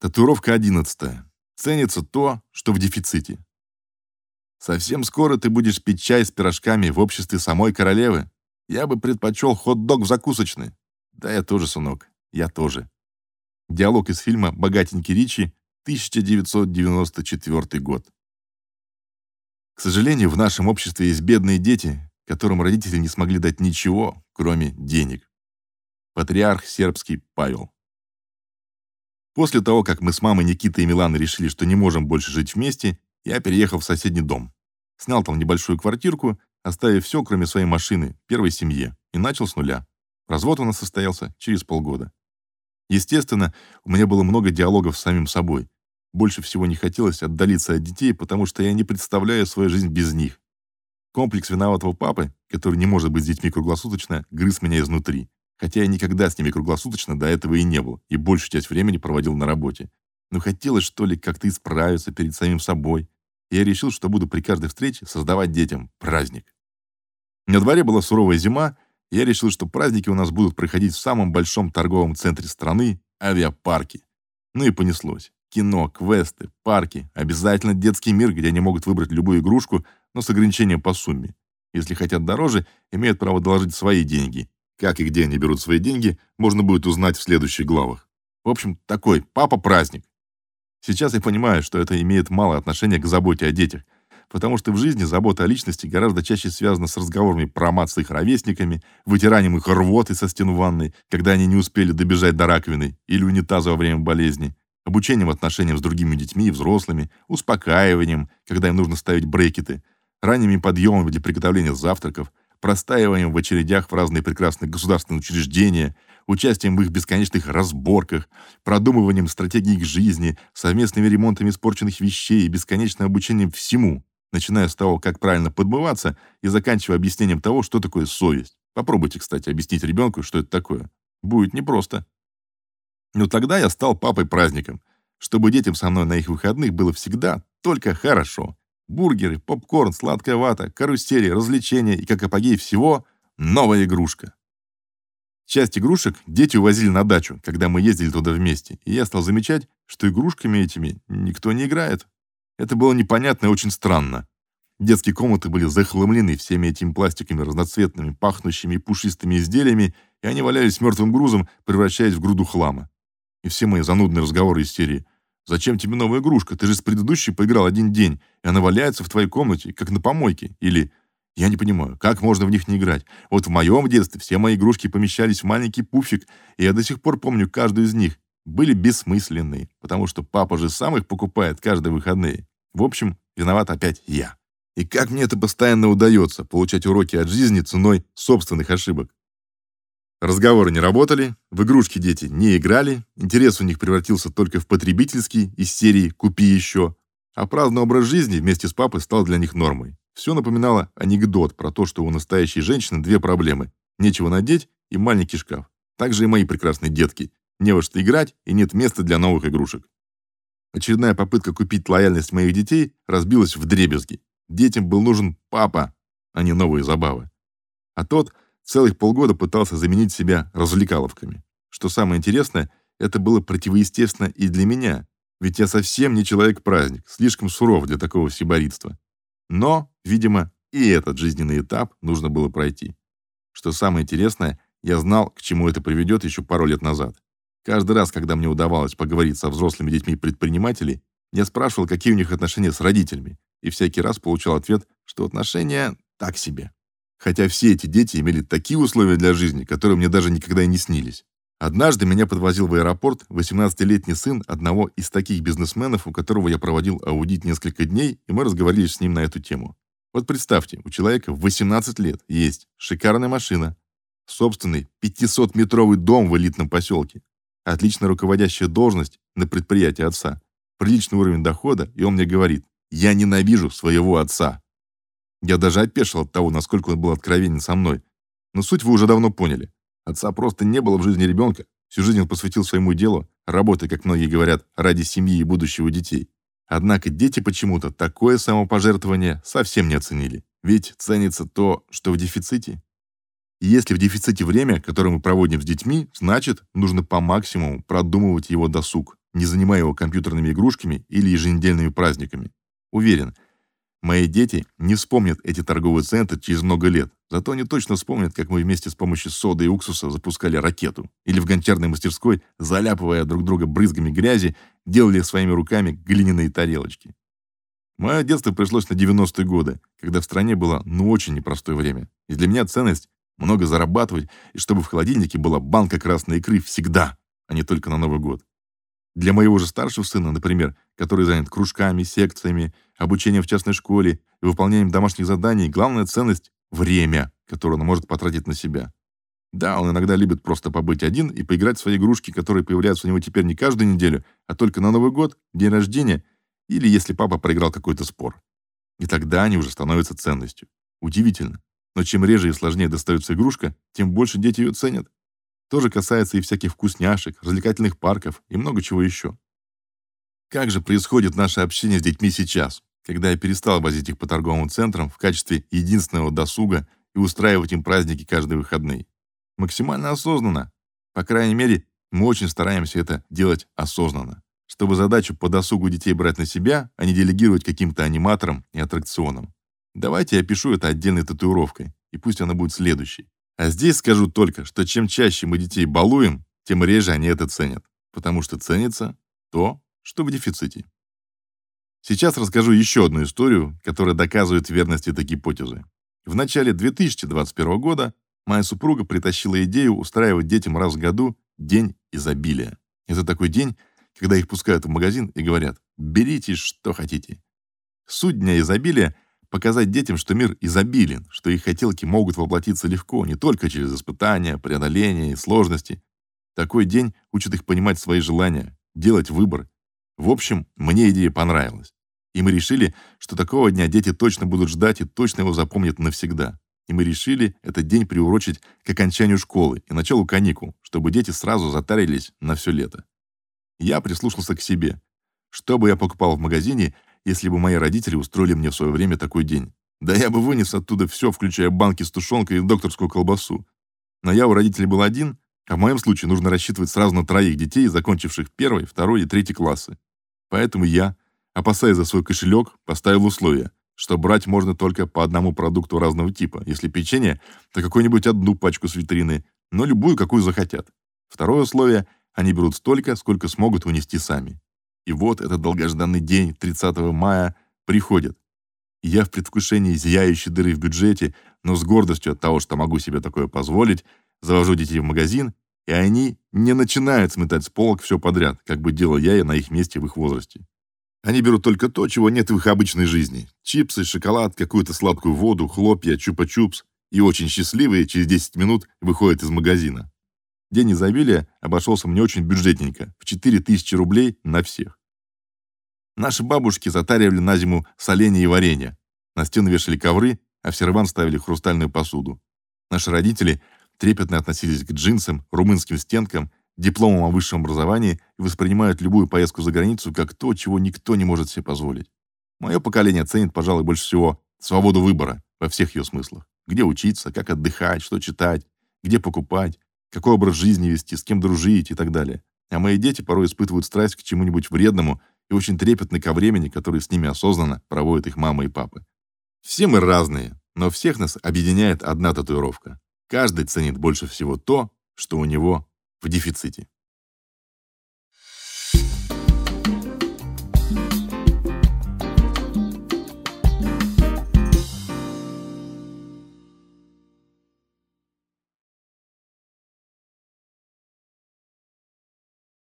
Татуировка 11. Ценится то, что в дефиците. Совсем скоро ты будешь пить чай с пирожками в обществе самой королевы. Я бы предпочел хот-дог в закусочной. Да я тоже, сынок, я тоже. Диалог из фильма «Богатенький Ричи», 1994 год. К сожалению, в нашем обществе есть бедные дети, которым родители не смогли дать ничего, кроме денег. Патриарх сербский Павел. После того, как мы с мамой Никитой и Миланой решили, что не можем больше жить вместе, я переехал в соседний дом. Снял там небольшую квартирку, оставив все, кроме своей машины, первой семье, и начал с нуля. Развод у нас состоялся через полгода. Естественно, у меня было много диалогов с самим собой. Больше всего не хотелось отдалиться от детей, потому что я не представляю свою жизнь без них. Комплекс виноватого папы, который не может быть с детьми круглосуточно, грыз меня изнутри хотя я никогда с ними круглосуточно до этого и не был, и большую часть времени проводил на работе. Но хотелось, что ли, как-то исправиться перед самим собой. И я решил, что буду при каждой встрече создавать детям праздник. На дворе была суровая зима, и я решил, что праздники у нас будут проходить в самом большом торговом центре страны — авиапарке. Ну и понеслось. Кино, квесты, парки, обязательно детский мир, где они могут выбрать любую игрушку, но с ограничением по сумме. Если хотят дороже, имеют право доложить свои деньги, как и где они берут свои деньги, можно будет узнать в следующих главах. В общем, такой папа-праздник. Сейчас я понимаю, что это имеет мало отношения к заботе о детях, потому что в жизни забота о личности гораздо чаще связана с разговорами про мат с их ровесниками, вытиранием их рвоты со стен ванной, когда они не успели добежать до раковины, или унитаза во время болезни, обучением отношениям с другими детьми и взрослыми, успокаиванием, когда им нужно ставить брекеты, ранними подъемами для приготовления завтраков, простаиванием в очередях в разные прекрасные государственные учреждения, участием в их бесконечных разборках, продумыванием стратегий их жизни, совместными ремонтами испорченных вещей и бесконечным обучением всему, начиная с того, как правильно подмываться, и заканчивая объяснением того, что такое совесть. Попробуйте, кстати, объяснить ребенку, что это такое. Будет непросто. Но тогда я стал папой-праздником, чтобы детям со мной на их выходных было всегда только хорошо. Бургеры, попкорн, сладкая вата, карусели, развлечения и, как апогей всего, новая игрушка. Часть игрушек дети увозили на дачу, когда мы ездили туда вместе, и я стал замечать, что игрушками этими никто не играет. Это было непонятно и очень странно. Детские комнаты были захламлены всеми этими пластиками разноцветными, пахнущими и пушистыми изделиями, и они валялись мертвым грузом, превращаясь в груду хлама. И все мои занудные разговоры из серии Зачем тебе новая игрушка? Ты же с предыдущей поиграл один день, и она валяется в твоей комнате, как на помойке. Или я не понимаю, как можно в них не играть? Вот в моем детстве все мои игрушки помещались в маленький пуфик, и я до сих пор помню каждую из них. Были бессмысленные, потому что папа же сам их покупает каждые выходные. В общем, виноват опять я. И как мне это постоянно удается, получать уроки от жизни ценой собственных ошибок. Разговоры не работали, в игрушки дети не играли, интерес у них превратился только в потребительский из серии «Купи еще», а праздный образ жизни вместе с папой стал для них нормой. Все напоминало анекдот про то, что у настоящей женщины две проблемы – нечего надеть и маленький шкаф. Также и мои прекрасные детки. Не во что играть и нет места для новых игрушек. Очередная попытка купить лояльность моих детей разбилась в дребезги. Детям был нужен папа, а не новые забавы. А тот – Целых полгода пытался заменить себя развлекаловками. Что самое интересное, это было противоестественно и для меня, ведь я совсем не человек-праздник, слишком суров для такого сиборитства. Но, видимо, и этот жизненный этап нужно было пройти. Что самое интересное, я знал, к чему это приведет еще пару лет назад. Каждый раз, когда мне удавалось поговорить со взрослыми детьми предпринимателей, я спрашивал, какие у них отношения с родителями, и всякий раз получал ответ, что отношения так себе. Хотя все эти дети имели такие условия для жизни, которые мне даже никогда и не снились. Однажды меня подвозил в аэропорт 18-летний сын одного из таких бизнесменов, у которого я проводил аудит несколько дней, и мы разговаривали с ним на эту тему. Вот представьте, у человека в 18 лет есть шикарная машина, собственный 500-метровый дом в элитном поселке, отлично руководящая должность на предприятии отца, приличный уровень дохода, и он мне говорит: "Я ненавижу своего отца". Я даже опешил от того, насколько он был откровенен со мной. Но суть вы уже давно поняли. Отца просто не было в жизни ребенка. Всю жизнь он посвятил своему делу, работая, как многие говорят, ради семьи и будущего детей. Однако дети почему-то такое самопожертвование совсем не оценили. Ведь ценится то, что в дефиците. И если в дефиците время, которое мы проводим с детьми, значит, нужно по максимуму продумывать его досуг. не занимая его компьютерными игрушками или еженедельными праздниками. Уверен, мои дети не вспомнят эти торговые центры через много лет, зато они точно вспомнят, как мы вместе с помощью соды и уксуса запускали ракету, или в гончарной мастерской, заляпывая друг друга брызгами грязи, делали своими руками глиняные тарелочки. Мое детство пришлось на 90-е годы, когда в стране было ну очень непростое время. И для меня ценность много зарабатывать, и чтобы в холодильнике была банка красной икры всегда, а не только на Новый год. Для моего же старшего сына, например, который занят кружками, секциями, обучением в частной школе и выполнением домашних заданий, главная ценность — время, которое он может потратить на себя. Да, он иногда любит просто побыть один и поиграть в свои игрушки, которые появляются у него теперь не каждую неделю, а только на Новый год, день рождения или если папа проиграл какой-то спор. И тогда они уже становятся ценностью. Удивительно. Но чем реже и сложнее достается игрушка, тем больше дети ее ценят. То же касается и всяких вкусняшек, развлекательных парков и много чего еще. Как же происходит наше общение с детьми сейчас, когда я перестал возить их по торговым центрам в качестве единственного досуга и устраивать им праздники каждые выходные? Максимально осознанно. По крайней мере, мы очень стараемся это делать осознанно чтобы задачу по досугу детей брать на себя, а не делегировать каким-то аниматорам и аттракционам. Давайте я пишу это отдельной татуировкой, и пусть она будет следующей. А здесь скажу только, что чем чаще мы детей балуем, тем реже они это ценят, потому что ценится то, что в дефиците. Сейчас расскажу еще одну историю, которая доказывает верность этой гипотезы. В начале 2021 года моя супруга притащила идею устраивать детям раз в году День изобилия. Это такой день, когда их пускают в магазин и говорят «берите, что хотите». Суть дня изобилия – показать детям, что мир изобилен, что их хотелки могут воплотиться легко, не только через испытания, преодоления и сложности. Такой день учит их понимать свои желания, делать выбор. В общем, мне идея понравилась. И мы решили, что такого дня дети точно будут ждать и точно его запомнят навсегда. И мы решили этот день приурочить к окончанию школы и началу каникул, чтобы дети сразу затарились на все лето. Я прислушался к себе. Что бы я покупал в магазине, если бы мои родители устроили мне в свое время такой день? Да я бы вынес оттуда все, включая банки с тушенкой и докторскую колбасу. Но я у родителей был один, а в моем случае нужно рассчитывать сразу на троих детей, закончивших первый, второй и третий классы. Поэтому я, опасаясь за свой кошелек, поставил условие, что брать можно только по одному продукту разного типа. Если печенье, то какую-нибудь одну пачку с витрины, но любую, какую захотят. Второе условие — они берут столько, сколько смогут унести сами. И вот этот долгожданный день, 30 мая, приходит. Я в предвкушении зияющей дыры в бюджете, но с гордостью от того, что могу себе такое позволить, завожу детей в магазин, и они не начинают сметать с полок все подряд, как бы делал я и на их месте в их возрасте. Они берут только то, чего нет в их обычной жизни. Чипсы, шоколад, какую-то сладкую воду, хлопья, чупа-чупс. И очень счастливые через 10 минут выходят из магазина. День изобилия обошелся мне очень бюджетненько, в 4000 рублей на всех. Наши бабушки затаривали на зиму соленья и варенье. На стены вешали ковры, а в серван ставили хрустальную посуду. Наши родители трепетно относились к джинсам, румынским стенкам, дипломам о высшем образовании и воспринимают любую поездку за границу как то, чего никто не может себе позволить. Мое поколение ценит, пожалуй, больше всего свободу выбора во всех ее смыслах. Где учиться, как отдыхать, что читать, где покупать, какой образ жизни вести, с кем дружить и так далее. А мои дети порой испытывают страсть к чему-нибудь вредному и очень трепетны ко времени, которое с ними осознанно проводят их мама и папа. Все мы разные, но всех нас объединяет одна татуировка. Каждый ценит больше всего то, что у него в дефиците.